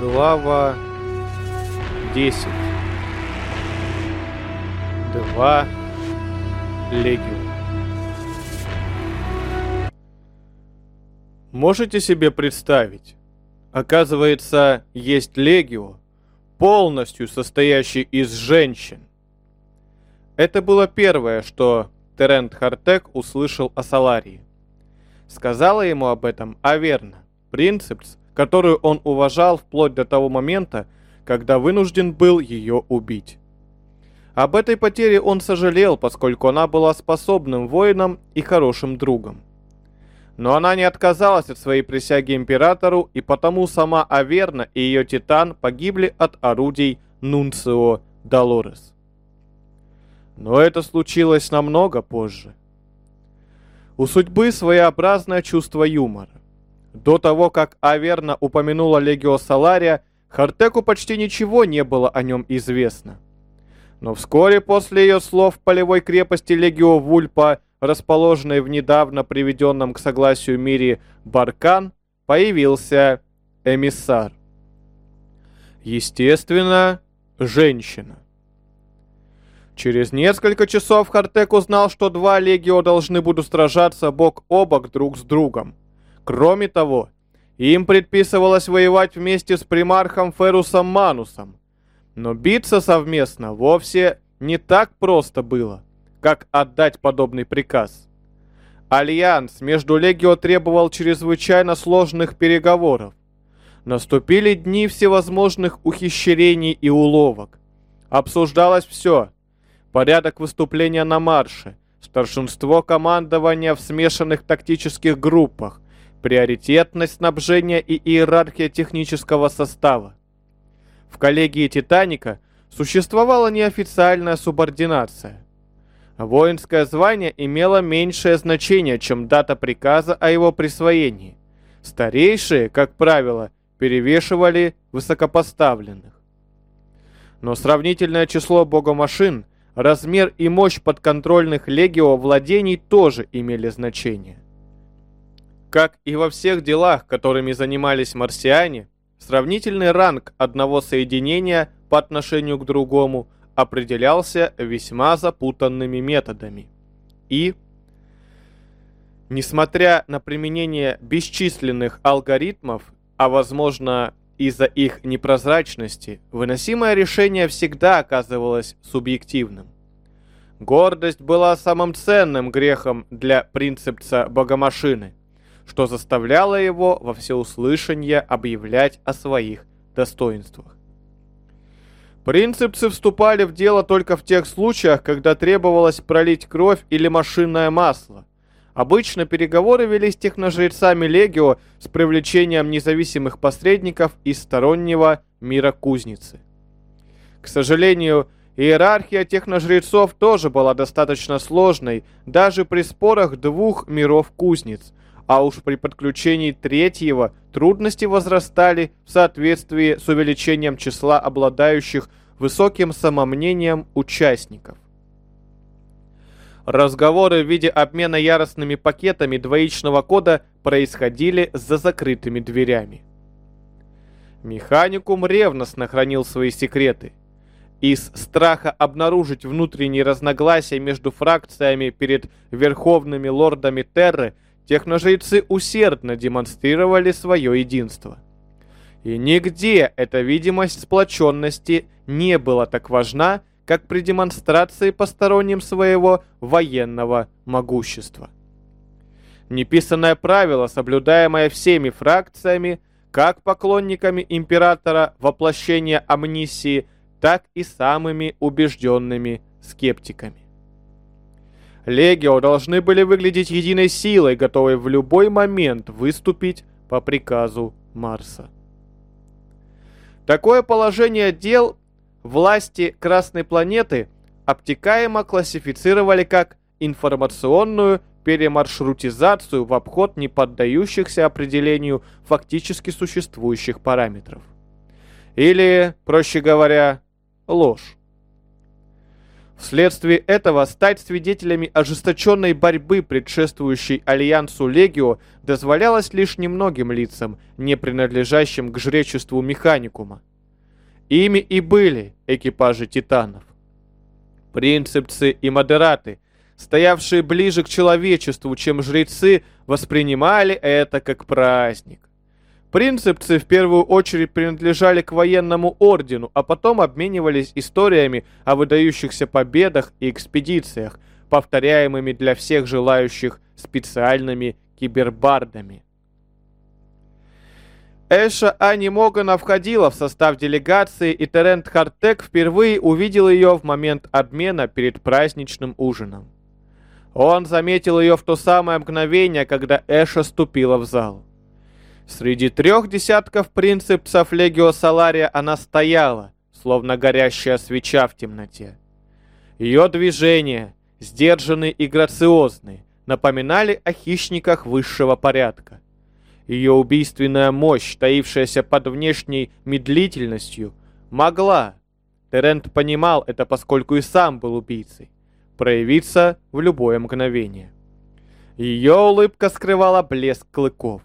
Глава 10 Два Легион Можете себе представить? Оказывается, есть Легио, полностью состоящий из женщин. Это было первое, что Терент Хартек услышал о Саларии. Сказала ему об этом Аверна, принцепс, которую он уважал вплоть до того момента, когда вынужден был ее убить. Об этой потере он сожалел, поскольку она была способным воином и хорошим другом. Но она не отказалась от своей присяги императору, и потому сама Аверна и ее титан погибли от орудий Нунцио Долорес. Но это случилось намного позже. У судьбы своеобразное чувство юмора. До того, как Аверна упомянула Легио Салария, Хартеку почти ничего не было о нем известно. Но вскоре после ее слов в полевой крепости Легио Вульпа, расположенной в недавно приведенном к согласию мире Баркан, появился эмиссар. Естественно, женщина. Через несколько часов Хартек узнал, что два легио должны будут сражаться бок о бок друг с другом. Кроме того, им предписывалось воевать вместе с примархом Ферусом Манусом. Но биться совместно вовсе не так просто было, как отдать подобный приказ. Альянс между Легио требовал чрезвычайно сложных переговоров. Наступили дни всевозможных ухищрений и уловок. Обсуждалось все. Порядок выступления на марше, старшинство командования в смешанных тактических группах, приоритетность снабжения и иерархия технического состава. В коллегии «Титаника» существовала неофициальная субординация. Воинское звание имело меньшее значение, чем дата приказа о его присвоении. Старейшие, как правило, перевешивали высокопоставленных. Но сравнительное число богомашин, размер и мощь подконтрольных легио владений тоже имели значение. Как и во всех делах, которыми занимались марсиане, сравнительный ранг одного соединения по отношению к другому определялся весьма запутанными методами. И, несмотря на применение бесчисленных алгоритмов, а возможно из-за их непрозрачности, выносимое решение всегда оказывалось субъективным. Гордость была самым ценным грехом для принципца богомашины – что заставляло его во всеуслышание объявлять о своих достоинствах. Принципцы вступали в дело только в тех случаях, когда требовалось пролить кровь или машинное масло. Обычно переговоры велись техножрецами Легио с привлечением независимых посредников из стороннего мира кузницы. К сожалению, иерархия техножрецов тоже была достаточно сложной, даже при спорах двух миров кузниц, а уж при подключении третьего трудности возрастали в соответствии с увеличением числа обладающих высоким самомнением участников. Разговоры в виде обмена яростными пакетами двоичного кода происходили за закрытыми дверями. Механикум ревностно хранил свои секреты. Из страха обнаружить внутренние разногласия между фракциями перед верховными лордами Терры – техножрецы усердно демонстрировали свое единство. И нигде эта видимость сплоченности не была так важна, как при демонстрации посторонним своего военного могущества. Неписанное правило, соблюдаемое всеми фракциями, как поклонниками императора воплощения амнисии, так и самыми убежденными скептиками. Легио должны были выглядеть единой силой, готовой в любой момент выступить по приказу Марса. Такое положение дел власти Красной планеты обтекаемо классифицировали как информационную перемаршрутизацию в обход не поддающихся определению фактически существующих параметров. Или, проще говоря, ложь. Вследствие этого стать свидетелями ожесточенной борьбы, предшествующей Альянсу Легио, дозволялось лишь немногим лицам, не принадлежащим к жречеству Механикума. Ими и были экипажи титанов. Принципцы и модераты, стоявшие ближе к человечеству, чем жрецы, воспринимали это как праздник. Принципцы в первую очередь принадлежали к военному ордену, а потом обменивались историями о выдающихся победах и экспедициях, повторяемыми для всех желающих специальными кибербардами. Эша Ани Могана входила в состав делегации, и Терент Хартек впервые увидел ее в момент обмена перед праздничным ужином. Он заметил ее в то самое мгновение, когда Эша ступила в зал. Среди трех десятков принципцев Легио Салария она стояла, словно горящая свеча в темноте. Ее движения, сдержанные и грациозные, напоминали о хищниках высшего порядка. Ее убийственная мощь, таившаяся под внешней медлительностью, могла, Терент понимал это, поскольку и сам был убийцей, проявиться в любое мгновение. Ее улыбка скрывала блеск клыков.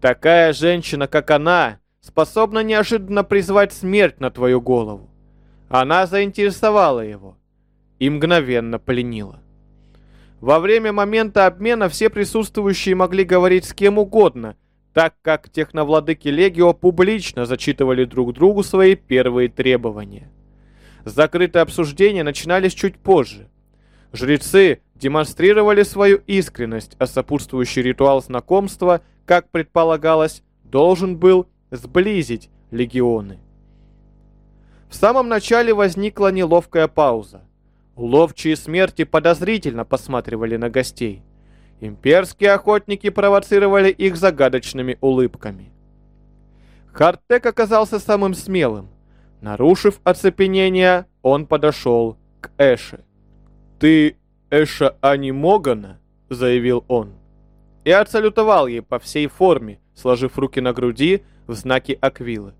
Такая женщина, как она, способна неожиданно призвать смерть на твою голову. Она заинтересовала его и мгновенно пленила. Во время момента обмена все присутствующие могли говорить с кем угодно, так как техновладыки Легио публично зачитывали друг другу свои первые требования. Закрытые обсуждения начинались чуть позже. Жрецы демонстрировали свою искренность, а сопутствующий ритуал знакомства как предполагалось, должен был сблизить легионы. В самом начале возникла неловкая пауза. Ловчие смерти подозрительно посматривали на гостей. Имперские охотники провоцировали их загадочными улыбками. Хартек оказался самым смелым. Нарушив оцепенение, он подошел к Эше. «Ты Эша Анимогана?» — заявил он и отсалютовал ей по всей форме, сложив руки на груди в знаке Аквилы.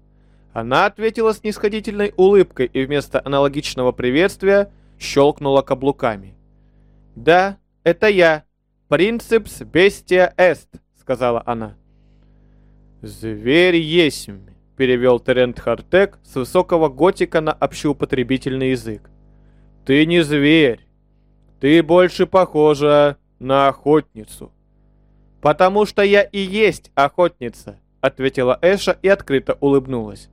Она ответила снисходительной улыбкой и вместо аналогичного приветствия щелкнула каблуками. «Да, это я. Принципс бестия эст», — сказала она. «Зверь есмь», — перевел Терент Хартек с высокого готика на общеупотребительный язык. «Ты не зверь. Ты больше похожа на охотницу». «Потому что я и есть охотница», — ответила Эша и открыто улыбнулась.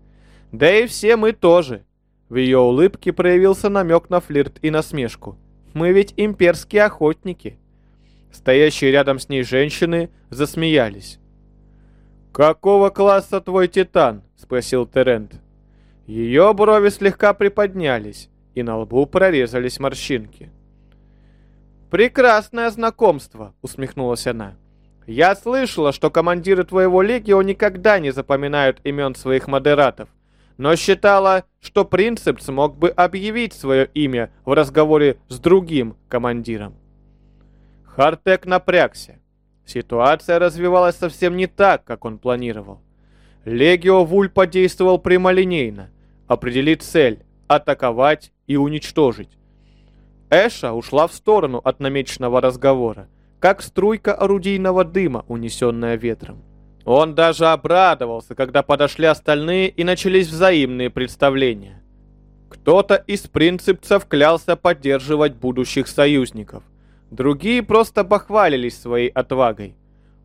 «Да и все мы тоже». В ее улыбке проявился намек на флирт и насмешку. «Мы ведь имперские охотники». Стоящие рядом с ней женщины засмеялись. «Какого класса твой титан?» — спросил Терент. Ее брови слегка приподнялись, и на лбу прорезались морщинки. «Прекрасное знакомство!» — усмехнулась она. Я слышала, что командиры твоего легио никогда не запоминают имен своих модератов, но считала, что принцип смог бы объявить свое имя в разговоре с другим командиром. Хартек напрягся. Ситуация развивалась совсем не так, как он планировал. Легио Вуль подействовал прямолинейно. Определить цель, атаковать и уничтожить. Эша ушла в сторону от намеченного разговора как струйка орудийного дыма, унесенная ветром. Он даже обрадовался, когда подошли остальные и начались взаимные представления. Кто-то из принципцев клялся поддерживать будущих союзников. Другие просто бахвалились своей отвагой.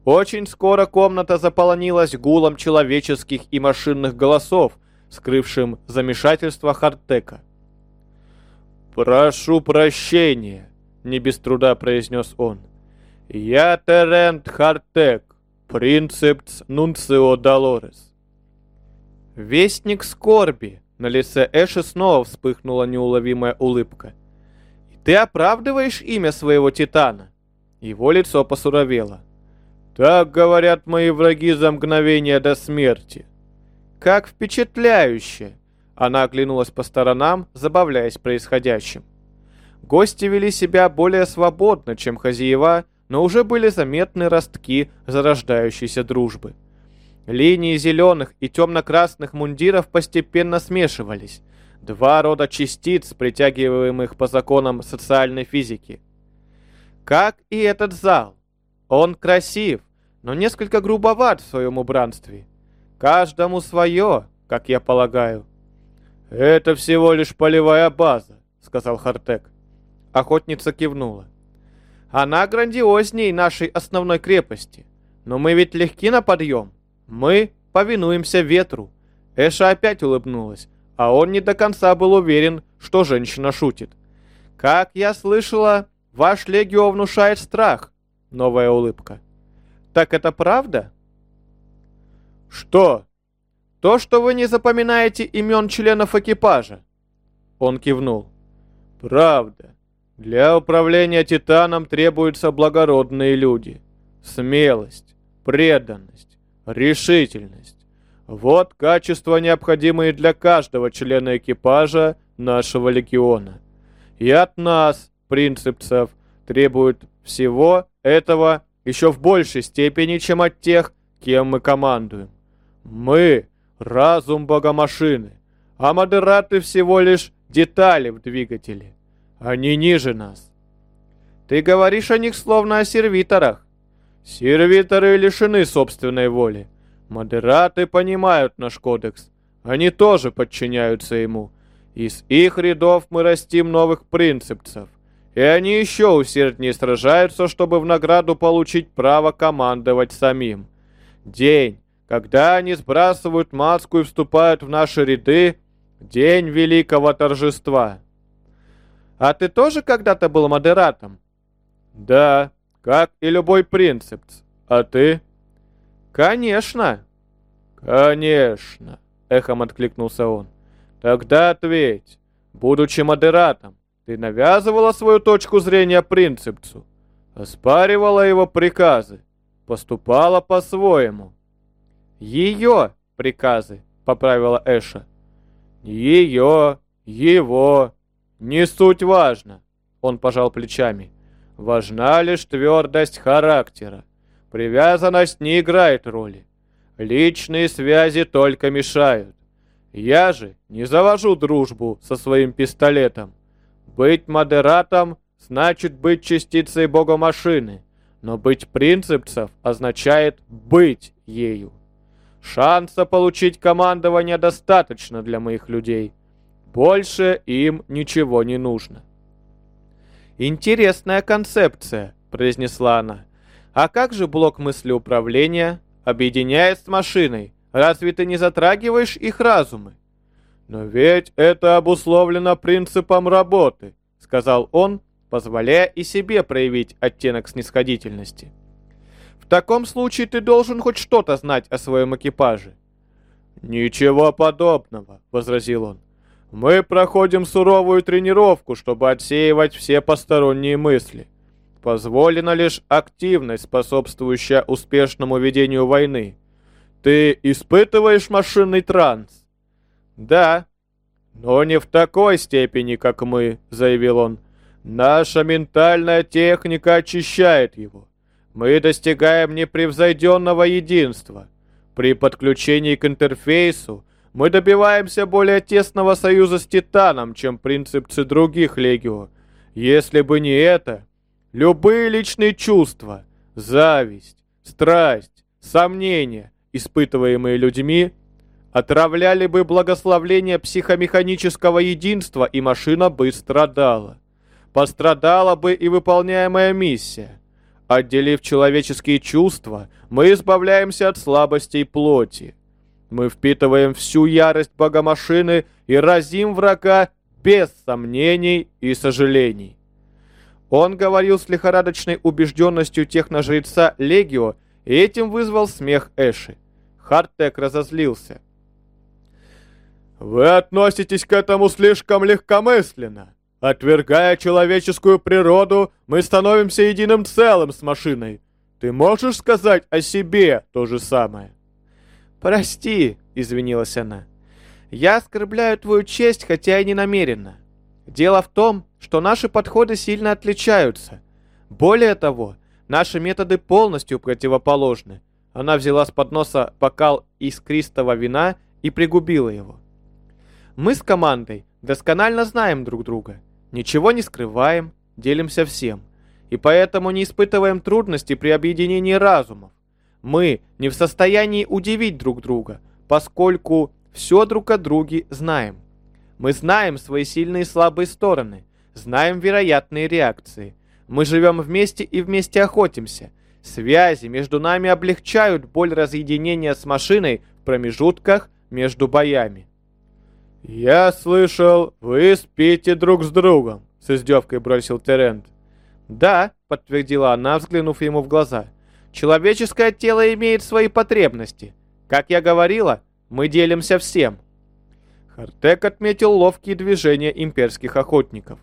Очень скоро комната заполонилась гулом человеческих и машинных голосов, скрывшим замешательство Хартека. «Прошу прощения», — не без труда произнес он. «Я Терент Хартек, принцепс Нунцио Долорес». Вестник скорби. На лице Эши снова вспыхнула неуловимая улыбка. «И ты оправдываешь имя своего Титана?» Его лицо посуровело. «Так говорят мои враги за мгновение до смерти». «Как впечатляюще!» Она оглянулась по сторонам, забавляясь происходящим. Гости вели себя более свободно, чем хозяева, но уже были заметны ростки зарождающейся дружбы. Линии зеленых и темно-красных мундиров постепенно смешивались. Два рода частиц, притягиваемых по законам социальной физики. Как и этот зал. Он красив, но несколько грубоват в своем убранстве. Каждому свое, как я полагаю. «Это всего лишь полевая база», — сказал Хартек. Охотница кивнула. «Она грандиозней нашей основной крепости. Но мы ведь легки на подъем. Мы повинуемся ветру». Эша опять улыбнулась, а он не до конца был уверен, что женщина шутит. «Как я слышала, ваш легио внушает страх». Новая улыбка. «Так это правда?» «Что?» То, что вы не запоминаете имен членов экипажа. Он кивнул. Правда. Для управления Титаном требуются благородные люди. Смелость, преданность, решительность. Вот качества, необходимые для каждого члена экипажа нашего легиона. И от нас, принципцев, требуют всего этого еще в большей степени, чем от тех, кем мы командуем. Мы разум богомашины, а модераты всего лишь детали в двигателе. Они ниже нас. Ты говоришь о них словно о сервиторах. Сервиторы лишены собственной воли. Модераты понимают наш кодекс. Они тоже подчиняются ему. Из их рядов мы растим новых принципцев. И они еще усерднее сражаются, чтобы в награду получить право командовать самим. День, когда они сбрасывают маску и вступают в наши ряды, день великого торжества. А ты тоже когда-то был модератом? Да, как и любой принцип. А ты? Конечно. Конечно, эхом откликнулся он. Тогда ответь, будучи модератом, ты навязывала свою точку зрения принципцу, оспаривала его приказы, поступала по-своему. «Ее приказы», — поправила Эша. «Ее, его, не суть важно», — он пожал плечами. «Важна лишь твердость характера. Привязанность не играет роли. Личные связи только мешают. Я же не завожу дружбу со своим пистолетом. Быть модератом значит быть частицей богомашины, но быть принципцев означает быть ею. Шанса получить командование достаточно для моих людей. Больше им ничего не нужно. «Интересная концепция», — произнесла она. «А как же блок мыслеуправления объединяет с машиной? Разве ты не затрагиваешь их разумы?» «Но ведь это обусловлено принципом работы», — сказал он, позволяя и себе проявить оттенок снисходительности. В таком случае ты должен хоть что-то знать о своем экипаже. «Ничего подобного», — возразил он. «Мы проходим суровую тренировку, чтобы отсеивать все посторонние мысли. Позволена лишь активность, способствующая успешному ведению войны. Ты испытываешь машинный транс?» «Да». «Но не в такой степени, как мы», — заявил он. «Наша ментальная техника очищает его. Мы достигаем непревзойденного единства. При подключении к интерфейсу мы добиваемся более тесного союза с Титаном, чем принципцы других Легио. Если бы не это, любые личные чувства, зависть, страсть, сомнения, испытываемые людьми, отравляли бы благословление психомеханического единства, и машина бы страдала. Пострадала бы и выполняемая миссия. Отделив человеческие чувства, мы избавляемся от слабостей плоти. Мы впитываем всю ярость богомашины и разим врага без сомнений и сожалений. Он говорил с лихорадочной убежденностью техножреца Легио, и этим вызвал смех Эши. Хартек разозлился. «Вы относитесь к этому слишком легкомысленно. Отвергая человеческую природу, мы становимся единым целым с машиной. Ты можешь сказать о себе то же самое?» «Прости», — извинилась она. «Я оскорбляю твою честь, хотя и не намеренно. Дело в том, что наши подходы сильно отличаются. Более того, наши методы полностью противоположны». Она взяла с подноса бокал искристого вина и пригубила его. Мы с командой досконально знаем друг друга, ничего не скрываем, делимся всем, и поэтому не испытываем трудностей при объединении разумов. Мы не в состоянии удивить друг друга, поскольку все друг о друге знаем. Мы знаем свои сильные и слабые стороны, знаем вероятные реакции. Мы живем вместе и вместе охотимся. Связи между нами облегчают боль разъединения с машиной в промежутках между боями. «Я слышал, вы спите друг с другом», — с издевкой бросил Терент. «Да», — подтвердила она, взглянув ему в глаза. «Человеческое тело имеет свои потребности. Как я говорила, мы делимся всем». Хартек отметил ловкие движения имперских охотников.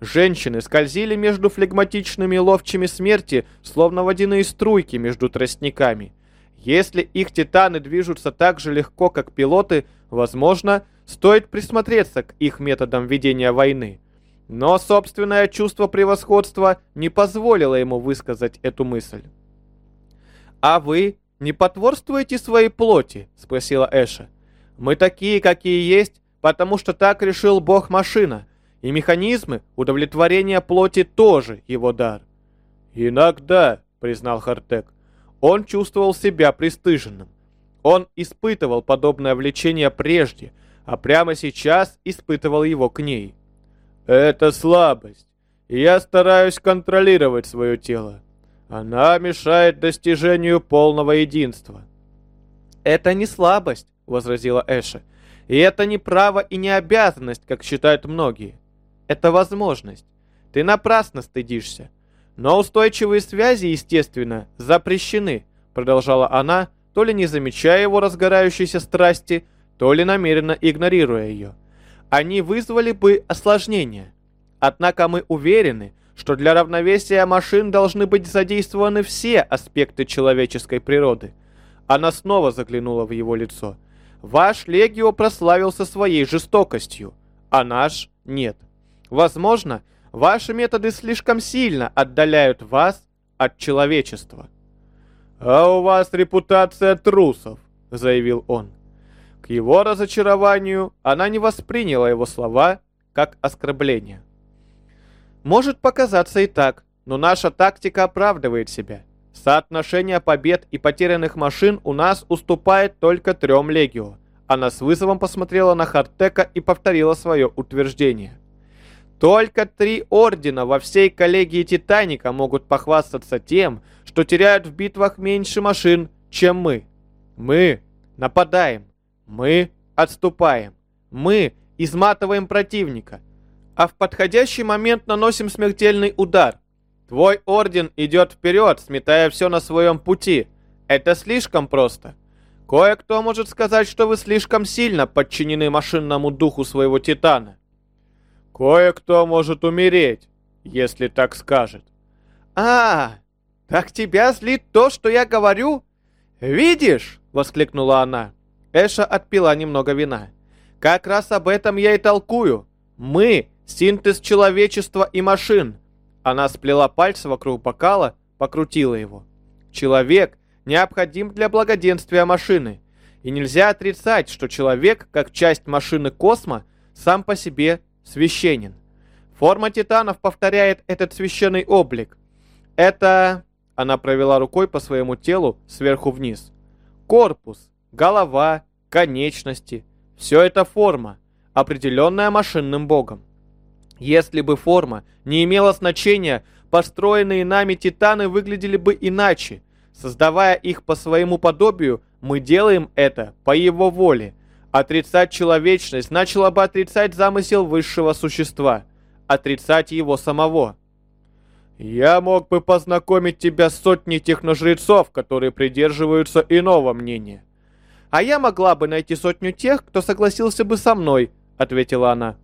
Женщины скользили между флегматичными ловчими смерти, словно водяные струйки между тростниками. Если их титаны движутся так же легко, как пилоты, возможно, Стоит присмотреться к их методам ведения войны. Но собственное чувство превосходства не позволило ему высказать эту мысль. «А вы не потворствуете своей плоти?» — спросила Эша. «Мы такие, какие есть, потому что так решил бог-машина, и механизмы удовлетворения плоти тоже его дар». «Иногда», — признал Хартек, — он чувствовал себя пристыженным. Он испытывал подобное влечение прежде — а прямо сейчас испытывал его к ней. «Это слабость, я стараюсь контролировать свое тело. Она мешает достижению полного единства». «Это не слабость», — возразила Эша. «И это не право и не обязанность, как считают многие. Это возможность. Ты напрасно стыдишься. Но устойчивые связи, естественно, запрещены», — продолжала она, то ли не замечая его разгорающейся страсти, то ли намеренно игнорируя ее. Они вызвали бы осложнения. Однако мы уверены, что для равновесия машин должны быть задействованы все аспекты человеческой природы. Она снова заглянула в его лицо. Ваш Легио прославился своей жестокостью, а наш нет. Возможно, ваши методы слишком сильно отдаляют вас от человечества. «А у вас репутация трусов», — заявил он. К его разочарованию она не восприняла его слова как оскорбление. Может показаться и так, но наша тактика оправдывает себя. Соотношение побед и потерянных машин у нас уступает только трем легио. Она с вызовом посмотрела на Хартека и повторила свое утверждение. Только три ордена во всей коллегии Титаника могут похвастаться тем, что теряют в битвах меньше машин, чем мы. Мы нападаем, мы отступаем. Мы изматываем противника. А в подходящий момент наносим смертельный удар. Твой орден идет вперед, сметая все на своем пути. Это слишком просто. Кое-кто может сказать, что вы слишком сильно подчинены машинному духу своего титана. Кое-кто может умереть, если так скажет. А, так тебя злит то, что я говорю? Видишь? Воскликнула она. Эша отпила немного вина. «Как раз об этом я и толкую. Мы — синтез человечества и машин». Она сплела пальцы вокруг бокала, покрутила его. «Человек необходим для благоденствия машины. И нельзя отрицать, что человек, как часть машины космо, сам по себе священен. Форма титанов повторяет этот священный облик. Это...» Она провела рукой по своему телу сверху вниз. «Корпус, голова, конечности. Все это форма, определенная машинным богом. Если бы форма не имела значения, построенные нами титаны выглядели бы иначе. Создавая их по своему подобию, мы делаем это по его воле. Отрицать человечность значило бы отрицать замысел высшего существа, отрицать его самого. Я мог бы познакомить тебя с сотней техножрецов, которые придерживаются иного мнения. «А я могла бы найти сотню тех, кто согласился бы со мной», — ответила она.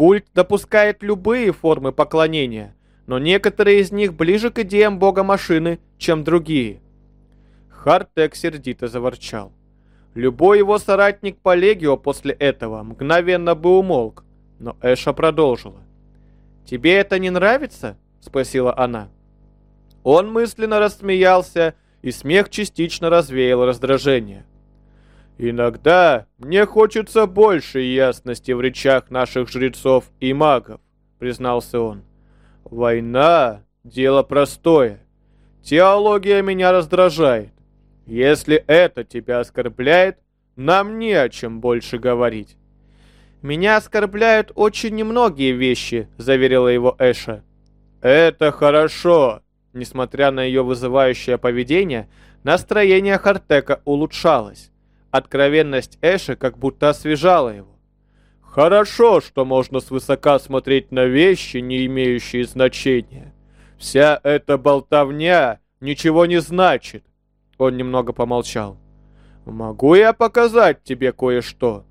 «Культ допускает любые формы поклонения, но некоторые из них ближе к идеям бога машины, чем другие». Хартек сердито заворчал. Любой его соратник по Легио после этого мгновенно бы умолк, но Эша продолжила. «Тебе это не нравится?» — спросила она. Он мысленно рассмеялся, и смех частично развеял раздражение. «Иногда мне хочется больше ясности в речах наших жрецов и магов», — признался он. «Война — дело простое. Теология меня раздражает. Если это тебя оскорбляет, нам не о чем больше говорить». «Меня оскорбляют очень немногие вещи», — заверила его Эша. «Это хорошо». Несмотря на ее вызывающее поведение, настроение Хартека улучшалось. Откровенность Эши как будто освежала его. «Хорошо, что можно свысока смотреть на вещи, не имеющие значения. Вся эта болтовня ничего не значит». Он немного помолчал. «Могу я показать тебе кое-что?»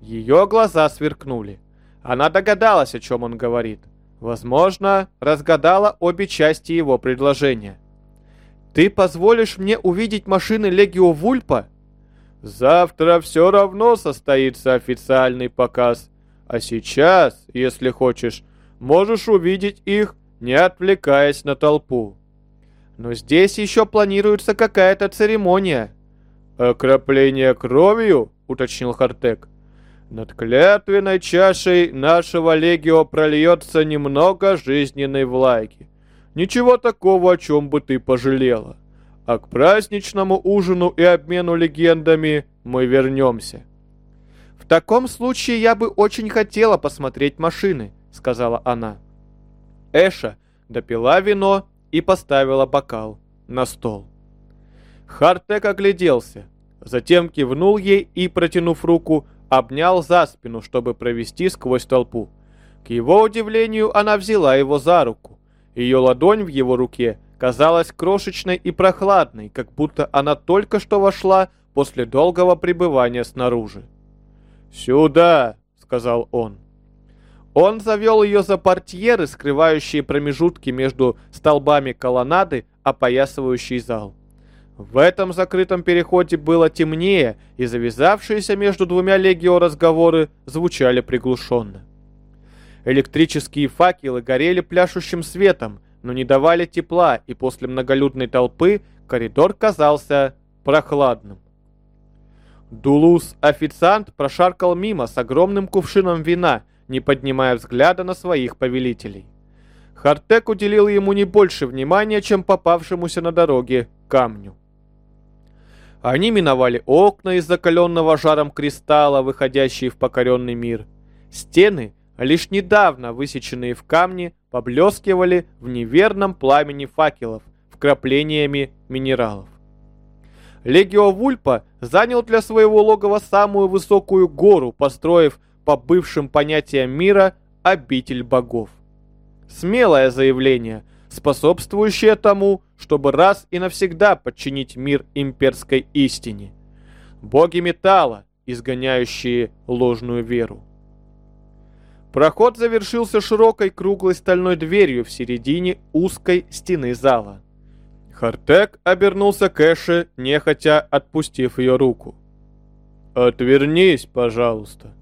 Ее глаза сверкнули. Она догадалась, о чем он говорит. Возможно, разгадала обе части его предложения. «Ты позволишь мне увидеть машины Легио Вульпа?» «Завтра все равно состоится официальный показ. А сейчас, если хочешь, можешь увидеть их, не отвлекаясь на толпу». «Но здесь еще планируется какая-то церемония». «Окропление кровью?» — уточнил Хартек. Над клятвенной чашей нашего легио прольется немного жизненной влаги. Ничего такого, о чем бы ты пожалела. А к праздничному ужину и обмену легендами мы вернемся. «В таком случае я бы очень хотела посмотреть машины», — сказала она. Эша допила вино и поставила бокал на стол. Хартек огляделся, затем кивнул ей и, протянув руку, обнял за спину, чтобы провести сквозь толпу. К его удивлению, она взяла его за руку. Ее ладонь в его руке казалась крошечной и прохладной, как будто она только что вошла после долгого пребывания снаружи. «Сюда!» — сказал он. Он завел ее за портьеры, скрывающие промежутки между столбами колоннады, опоясывающий зал. В этом закрытом переходе было темнее, и завязавшиеся между двумя легио разговоры звучали приглушенно. Электрические факелы горели пляшущим светом, но не давали тепла, и после многолюдной толпы коридор казался прохладным. Дулус-официант прошаркал мимо с огромным кувшином вина, не поднимая взгляда на своих повелителей. Хартек уделил ему не больше внимания, чем попавшемуся на дороге камню. Они миновали окна из закаленного жаром кристалла, выходящие в покоренный мир. Стены, лишь недавно высеченные в камне, поблескивали в неверном пламени факелов, вкраплениями минералов. Легио Вульпа занял для своего логова самую высокую гору, построив по бывшим понятиям мира обитель богов. Смелое заявление – способствующее тому, чтобы раз и навсегда подчинить мир имперской истине. Боги металла, изгоняющие ложную веру. Проход завершился широкой круглой стальной дверью в середине узкой стены зала. Хартек обернулся к Эше, нехотя отпустив ее руку. «Отвернись, пожалуйста».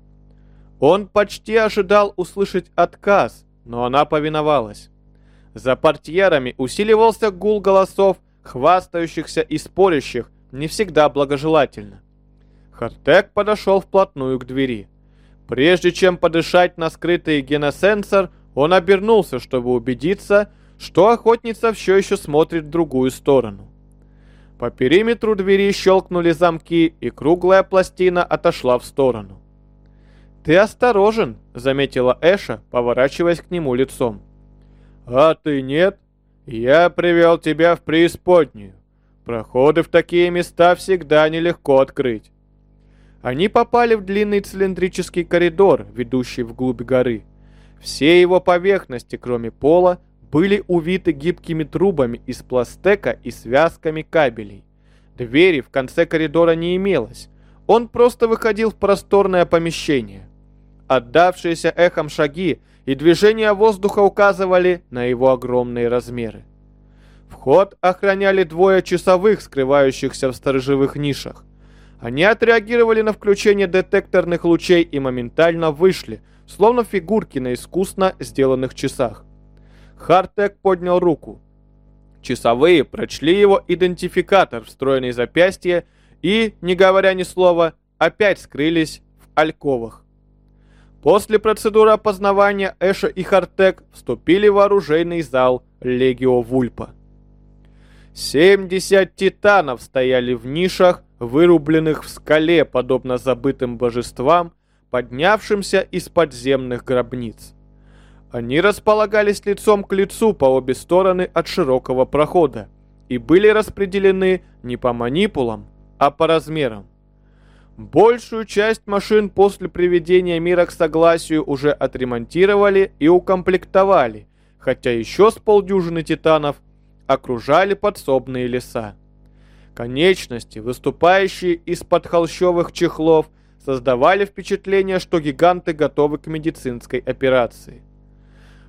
Он почти ожидал услышать отказ, но она повиновалась. За портьерами усиливался гул голосов, хвастающихся и спорящих, не всегда благожелательно. Хартек подошел вплотную к двери. Прежде чем подышать на скрытый геносенсор, он обернулся, чтобы убедиться, что охотница все еще смотрит в другую сторону. По периметру двери щелкнули замки, и круглая пластина отошла в сторону. «Ты осторожен», — заметила Эша, поворачиваясь к нему лицом. «А ты нет? Я привел тебя в преисподнюю. Проходы в такие места всегда нелегко открыть». Они попали в длинный цилиндрический коридор, ведущий вглубь горы. Все его поверхности, кроме пола, были увиты гибкими трубами из пластека и связками кабелей. Двери в конце коридора не имелось. Он просто выходил в просторное помещение. Отдавшиеся эхом шаги и движения воздуха указывали на его огромные размеры. Вход охраняли двое часовых, скрывающихся в сторожевых нишах. Они отреагировали на включение детекторных лучей и моментально вышли, словно фигурки на искусно сделанных часах. Хартек поднял руку. Часовые прочли его идентификатор, встроенный в запястье, и, не говоря ни слова, опять скрылись в альковах. После процедуры опознавания Эша и Хартек вступили в оружейный зал Легио Вульпа. 70 титанов стояли в нишах, вырубленных в скале, подобно забытым божествам, поднявшимся из подземных гробниц. Они располагались лицом к лицу по обе стороны от широкого прохода и были распределены не по манипулам, а по размерам. Большую часть машин после приведения мира к согласию уже отремонтировали и укомплектовали, хотя еще с полдюжины титанов окружали подсобные леса. Конечности, выступающие из-под холщовых чехлов, создавали впечатление, что гиганты готовы к медицинской операции.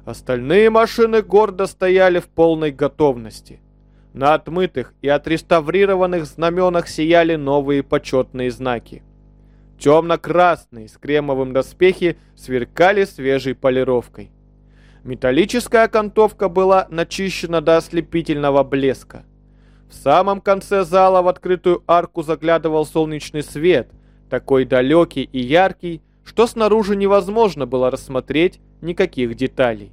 Остальные машины гордо стояли в полной готовности. На отмытых и отреставрированных знаменах сияли новые почетные знаки. Темно-красные с кремовым доспехи сверкали свежей полировкой. Металлическая окантовка была начищена до ослепительного блеска. В самом конце зала в открытую арку заглядывал солнечный свет, такой далекий и яркий, что снаружи невозможно было рассмотреть никаких деталей.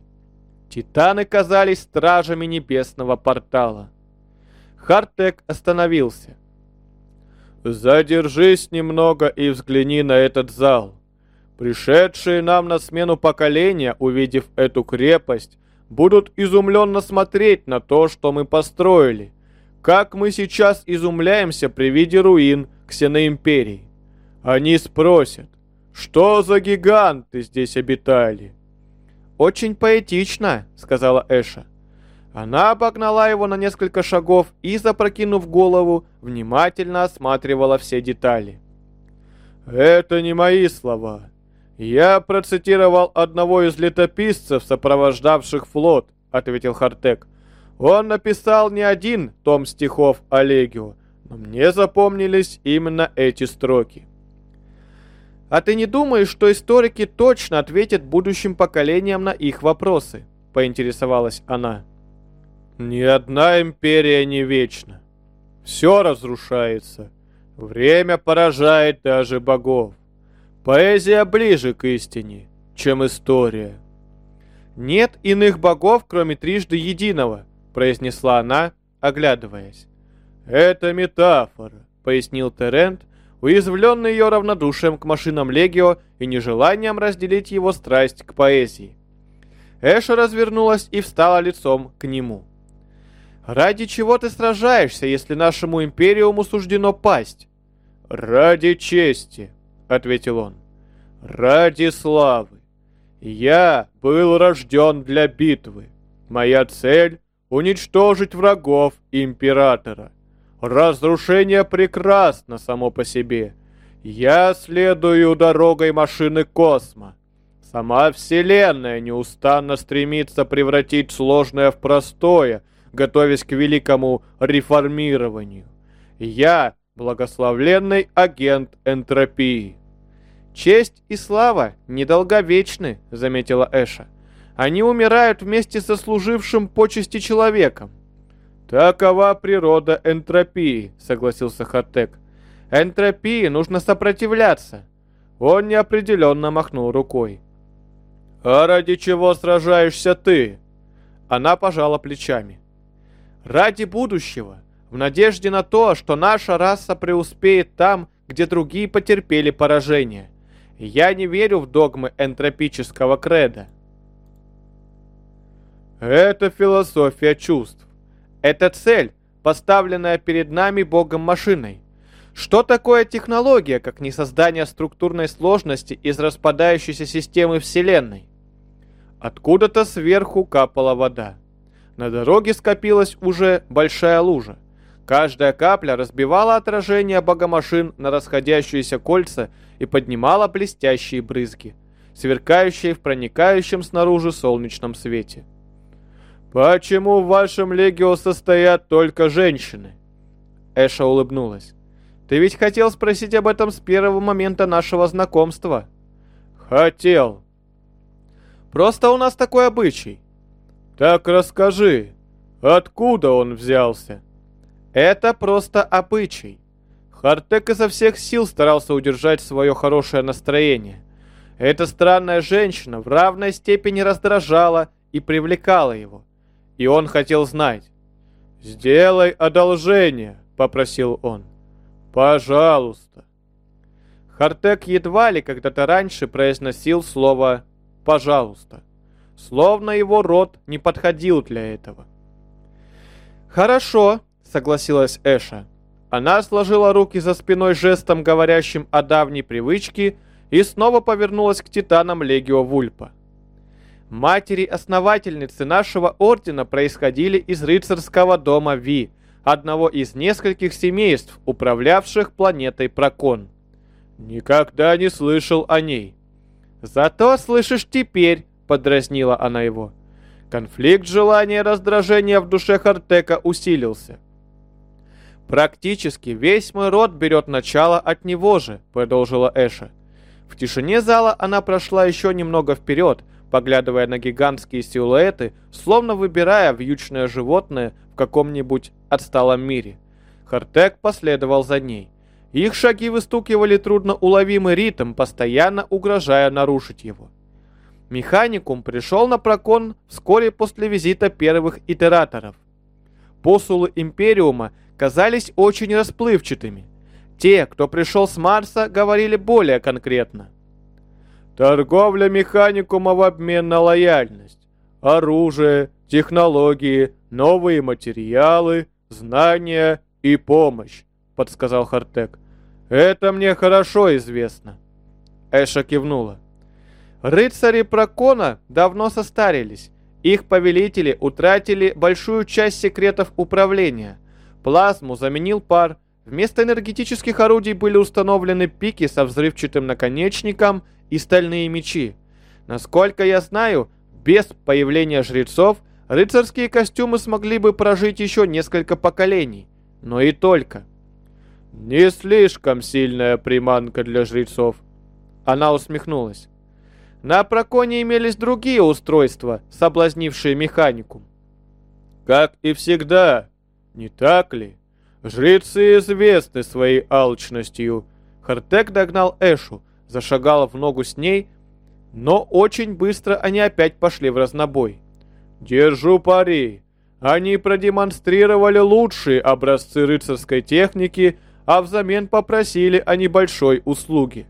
Титаны казались стражами небесного портала. Хартек остановился. «Задержись немного и взгляни на этот зал. Пришедшие нам на смену поколения, увидев эту крепость, будут изумленно смотреть на то, что мы построили. Как мы сейчас изумляемся при виде руин Ксеноимперии. Они спросят, что за гиганты здесь обитали? «Очень поэтично», — сказала Эша. Она обогнала его на несколько шагов и, запрокинув голову, внимательно осматривала все детали. «Это не мои слова. «Я процитировал одного из летописцев, сопровождавших флот», — ответил Хартек. «Он написал не один том стихов о Легио, но мне запомнились именно эти строки». «А ты не думаешь, что историки точно ответят будущим поколениям на их вопросы?» — поинтересовалась она. «Ни одна империя не вечна. Все разрушается. Время поражает даже богов. Поэзия ближе к истине, чем история. «Нет иных богов, кроме трижды единого», — произнесла она, оглядываясь. «Это метафора», — пояснил Терент, уязвленный ее равнодушием к машинам Легио и нежеланием разделить его страсть к поэзии. Эша развернулась и встала лицом к нему. «Ради чего ты сражаешься, если нашему Империуму суждено пасть?» «Ради чести», ответил он. «Ради славы. Я был рожден для битвы. Моя цель — уничтожить врагов императора. Разрушение прекрасно само по себе. Я следую дорогой машины Космо. Сама Вселенная неустанно стремится превратить сложное в простое, готовясь к великому реформированию. Я — благословленный агент энтропии. «Честь и слава недолговечны», — заметила Эша. «Они умирают вместе со служившим почести человеком». «Такова природа энтропии», — согласился Хаттек. «Энтропии нужно сопротивляться». Он неопределенно махнул рукой. «А ради чего сражаешься ты?» Она пожала плечами. «Ради будущего, в надежде на то, что наша раса преуспеет там, где другие потерпели поражение. Я не верю в догмы энтропического креда. Это философия чувств. Это цель, поставленная перед нами Богом-машиной. Что такое технология, как не создание структурной сложности из распадающейся системы Вселенной? Откуда-то сверху капала вода. На дороге скопилась уже большая лужа. Каждая капля разбивала отражение богомашин на расходящиеся кольца и поднимала блестящие брызги, сверкающие в проникающем снаружи солнечном свете. «Почему в вашем легио состоят только женщины?» Эша улыбнулась. «Ты ведь хотел спросить об этом с первого момента нашего знакомства?» «Хотел». «Просто у нас такой обычай». «Так расскажи, откуда он взялся?» Это просто обычай. Хартек изо всех сил старался удержать свое хорошее настроение. Эта странная женщина в равной степени раздражала и привлекала его. И он хотел знать. «Сделай одолжение», — попросил он. «Пожалуйста». Хартек едва ли когда-то раньше произносил слово «пожалуйста», словно его рот не подходил для этого. «Хорошо», — согласилась Эша. Она сложила руки за спиной жестом, говорящим о давней привычке, и снова повернулась к титанам Легио Вульпа. Матери-основательницы нашего ордена происходили из рыцарского дома Ви, одного из нескольких семейств, управлявших планетой Прокон. Никогда не слышал о ней. Зато слышишь теперь, подразнила она его. Конфликт желания раздражения в душе Хартека усилился. «Практически весь мой род берет начало от него же», — продолжила Эша. В тишине зала она прошла еще немного вперед, поглядывая на гигантские силуэты, словно выбирая вьючное животное в каком-нибудь отсталом мире. Хартек последовал за ней. Их шаги выстукивали трудноуловимый ритм, постоянно угрожая нарушить его. Механикум пришел на прокон вскоре после визита первых итераторов. Посулы Империума казались очень расплывчатыми. Те, кто пришел с Марса, говорили более конкретно. Торговля механикума в обмен на лояльность. Оружие, технологии, новые материалы, знания и помощь, подсказал Хартек. Это мне хорошо известно. Эша кивнула. Рыцари Прокона давно состарились. Их повелители утратили большую часть секретов управления. Плазму заменил пар. Вместо энергетических орудий были установлены пики со взрывчатым наконечником и стальные мечи. Насколько я знаю, без появления жрецов, рыцарские костюмы смогли бы прожить еще несколько поколений. Но и только. «Не слишком сильная приманка для жрецов». Она усмехнулась. На Проконе имелись другие устройства, соблазнившие механику. Как и всегда, не так ли? Жрецы известны своей алчностью. Хартек догнал Эшу, зашагал в ногу с ней, но очень быстро они опять пошли в разнобой. Держу пари. Они продемонстрировали лучшие образцы рыцарской техники, а взамен попросили о небольшой услуге.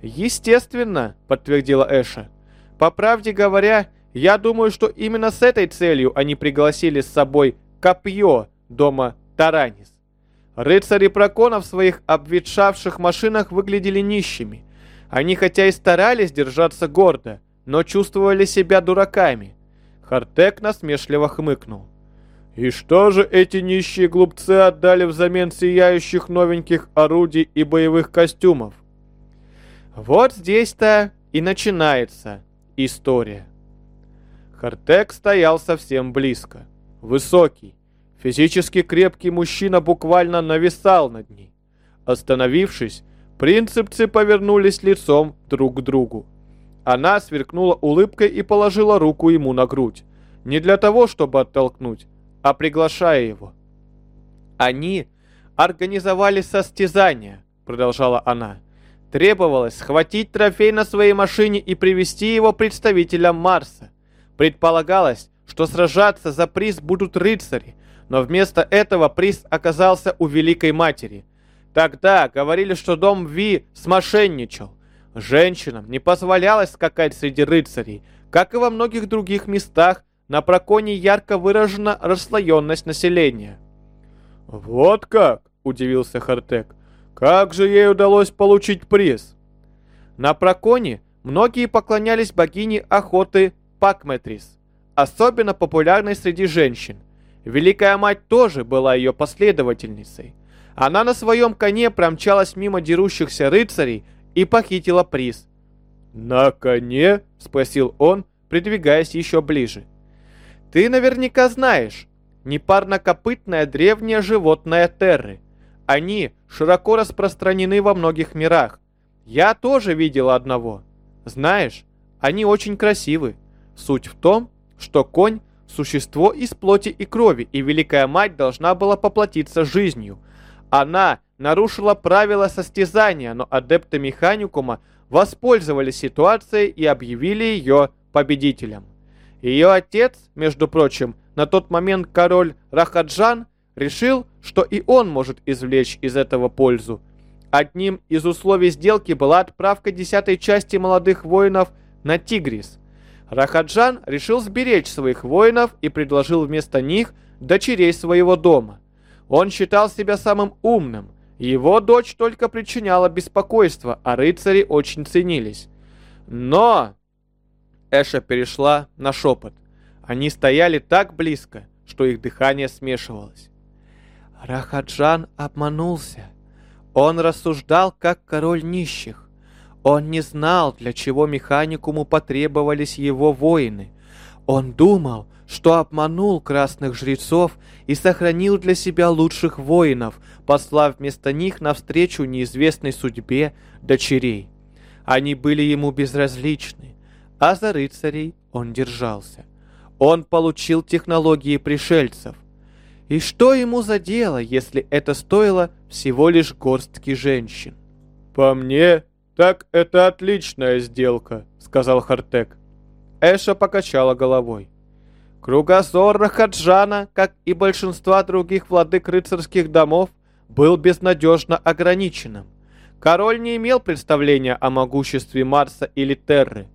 «Естественно», — подтвердила Эша. «По правде говоря, я думаю, что именно с этой целью они пригласили с собой копье дома Таранис. Рыцари Прокона в своих обветшавших машинах выглядели нищими. Они хотя и старались держаться гордо, но чувствовали себя дураками. Хартек насмешливо хмыкнул. «И что же эти нищие глупцы отдали взамен сияющих новеньких орудий и боевых костюмов?» Вот здесь-то и начинается история. Хартек стоял совсем близко. Высокий, физически крепкий мужчина буквально нависал над ней. Остановившись, принципцы повернулись лицом друг к другу. Она сверкнула улыбкой и положила руку ему на грудь. Не для того, чтобы оттолкнуть, а приглашая его. «Они организовали состязание», — продолжала она. Требовалось схватить трофей на своей машине и привести его представителям Марса. Предполагалось, что сражаться за приз будут рыцари, но вместо этого приз оказался у Великой Матери. Тогда говорили, что дом Ви смошенничал. Женщинам не позволялось скакать среди рыцарей, как и во многих других местах, на Проконе ярко выражена расслоенность населения. «Вот как!» – удивился Хартек. Как же ей удалось получить приз? На Проконе многие поклонялись богине охоты Пакметрис, особенно популярной среди женщин. Великая мать тоже была ее последовательницей. Она на своем коне промчалась мимо дерущихся рыцарей и похитила приз. «На коне?» — спросил он, придвигаясь еще ближе. «Ты наверняка знаешь, непарнокопытное древнее животное Терры. Они широко распространены во многих мирах. Я тоже видел одного. Знаешь, они очень красивы. Суть в том, что конь – существо из плоти и крови, и Великая Мать должна была поплатиться жизнью. Она нарушила правила состязания, но адепты Механикума воспользовались ситуацией и объявили ее победителем. Ее отец, между прочим, на тот момент король Рахаджан, решил, что и он может извлечь из этого пользу. Одним из условий сделки была отправка десятой части молодых воинов на Тигрис. Рахаджан решил сберечь своих воинов и предложил вместо них дочерей своего дома. Он считал себя самым умным. Его дочь только причиняла беспокойство, а рыцари очень ценились. Но... Эша перешла на шепот. Они стояли так близко, что их дыхание смешивалось. Рахаджан обманулся. Он рассуждал, как король нищих. Он не знал, для чего механикуму потребовались его воины. Он думал, что обманул красных жрецов и сохранил для себя лучших воинов, послав вместо них навстречу неизвестной судьбе дочерей. Они были ему безразличны, а за рыцарей он держался. Он получил технологии пришельцев. И что ему за дело, если это стоило всего лишь горстки женщин? «По мне, так это отличная сделка», — сказал Хартек. Эша покачала головой. Кругозор Рахаджана, как и большинства других владык рыцарских домов, был безнадежно ограниченным. Король не имел представления о могуществе Марса или Терры.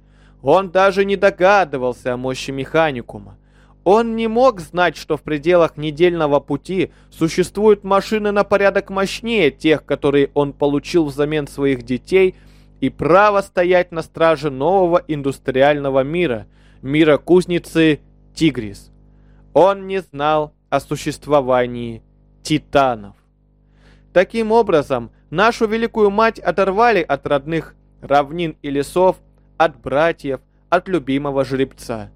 Он даже не догадывался о мощи механикума. Он не мог знать, что в пределах недельного пути существуют машины на порядок мощнее тех, которые он получил взамен своих детей, и право стоять на страже нового индустриального мира, мира кузницы Тигрис. Он не знал о существовании титанов. Таким образом, нашу великую мать оторвали от родных равнин и лесов, от братьев, от любимого жеребца.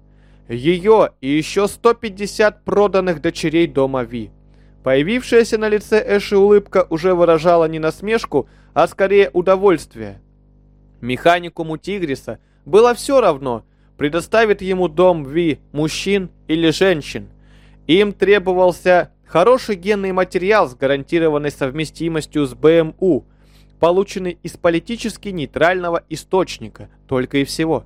Ее и еще 150 проданных дочерей дома Ви. Появившаяся на лице Эши улыбка уже выражала не насмешку, а скорее удовольствие. Механикуму Тигриса было все равно – предоставит ему дом Ви мужчин или женщин. Им требовался хороший генный материал с гарантированной совместимостью с БМУ, полученный из политически нейтрального источника, только и всего.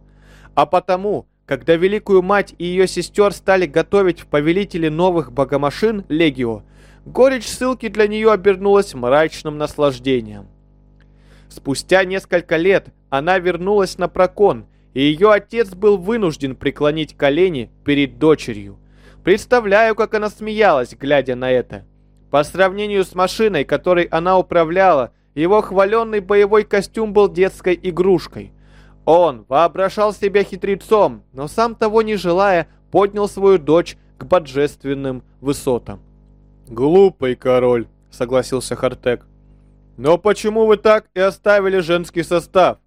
А потому, когда Великую Мать и ее сестер стали готовить в повелителе новых богомашин Легио, горечь ссылки для нее обернулась мрачным наслаждением. Спустя несколько лет она вернулась на Прокон и ее отец был вынужден преклонить колени перед дочерью. Представляю, как она смеялась, глядя на это. По сравнению с машиной, которой она управляла, его хваленный боевой костюм был детской игрушкой. Он воображал себя хитрецом, но сам того не желая, поднял свою дочь к божественным высотам. «Глупый король», — согласился Хартек. «Но почему вы так и оставили женский состав?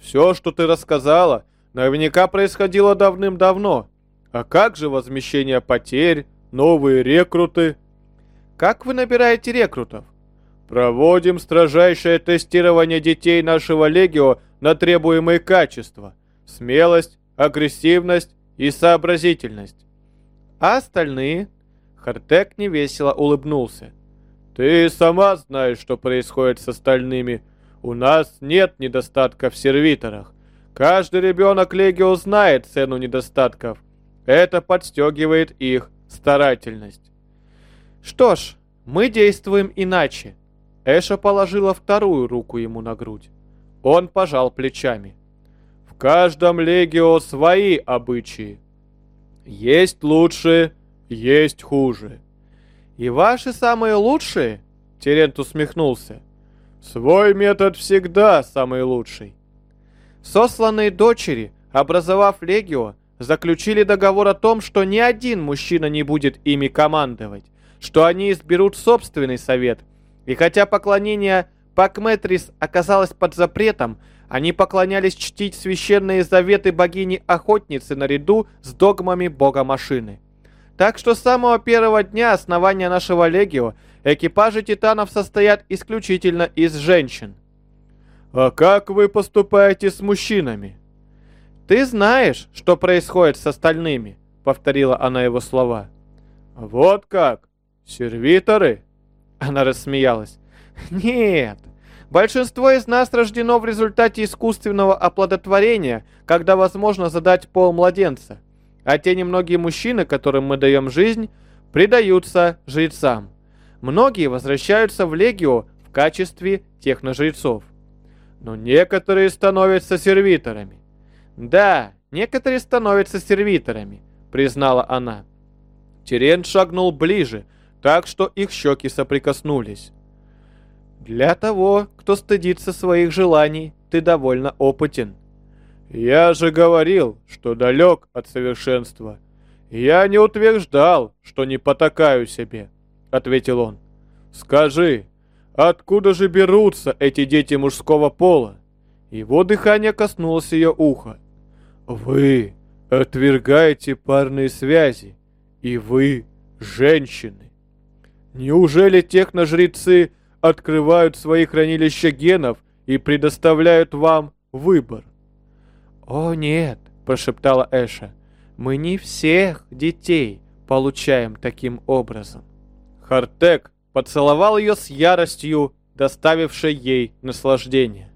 Все, что ты рассказала, наверняка происходило давным-давно. А как же возмещение потерь, новые рекруты? Как вы набираете рекрутов? Проводим строжайшее тестирование детей нашего легио на требуемые качества. Смелость, агрессивность и сообразительность. А остальные? Хартек невесело улыбнулся. Ты сама знаешь, что происходит с остальными. У нас нет недостатка в сервиторах. Каждый ребенок Легио знает цену недостатков. Это подстегивает их старательность. Что ж, мы действуем иначе. Эша положила вторую руку ему на грудь. Он пожал плечами. В каждом Легио свои обычаи. Есть лучшие, есть хуже. И ваши самые лучшие? Терент усмехнулся. Свой метод всегда самый лучший. Сосланные дочери, образовав легио, заключили договор о том, что ни один мужчина не будет ими командовать, что они изберут собственный совет. И хотя поклонение Пакметрис оказалось под запретом, они поклонялись чтить священные заветы богини-охотницы наряду с догмами бога-машины. Так что с самого первого дня основания нашего легио экипажи титанов состоят исключительно из женщин. «А как вы поступаете с мужчинами?» «Ты знаешь, что происходит с остальными», — повторила она его слова. «Вот как? Сервиторы?» Она рассмеялась. Нет. Большинство из нас рождено в результате искусственного оплодотворения, когда возможно задать пол младенца. А те немногие мужчины, которым мы даем жизнь, предаются жрецам. Многие возвращаются в Легио в качестве техножрецов. Но некоторые становятся сервиторами. Да, некоторые становятся сервиторами, признала она. Терент шагнул ближе, так что их щеки соприкоснулись. Для того, кто стыдится своих желаний, ты довольно опытен. Я же говорил, что далек от совершенства. Я не утверждал, что не потакаю себе, ответил он. Скажи, откуда же берутся эти дети мужского пола? Его дыхание коснулось ее уха. Вы отвергаете парные связи, и вы женщины. Неужели техножрецы открывают свои хранилища генов и предоставляют вам выбор? «О нет», — прошептала Эша, — «мы не всех детей получаем таким образом». Хартек поцеловал ее с яростью, доставившей ей наслаждение.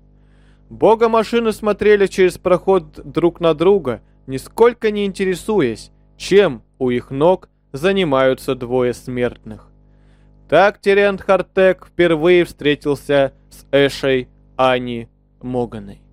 Бога-машины смотрели через проход друг на друга, нисколько не интересуясь, чем у их ног занимаются двое смертных. Так Терент Хартек впервые встретился с Эшей Ани Моганой.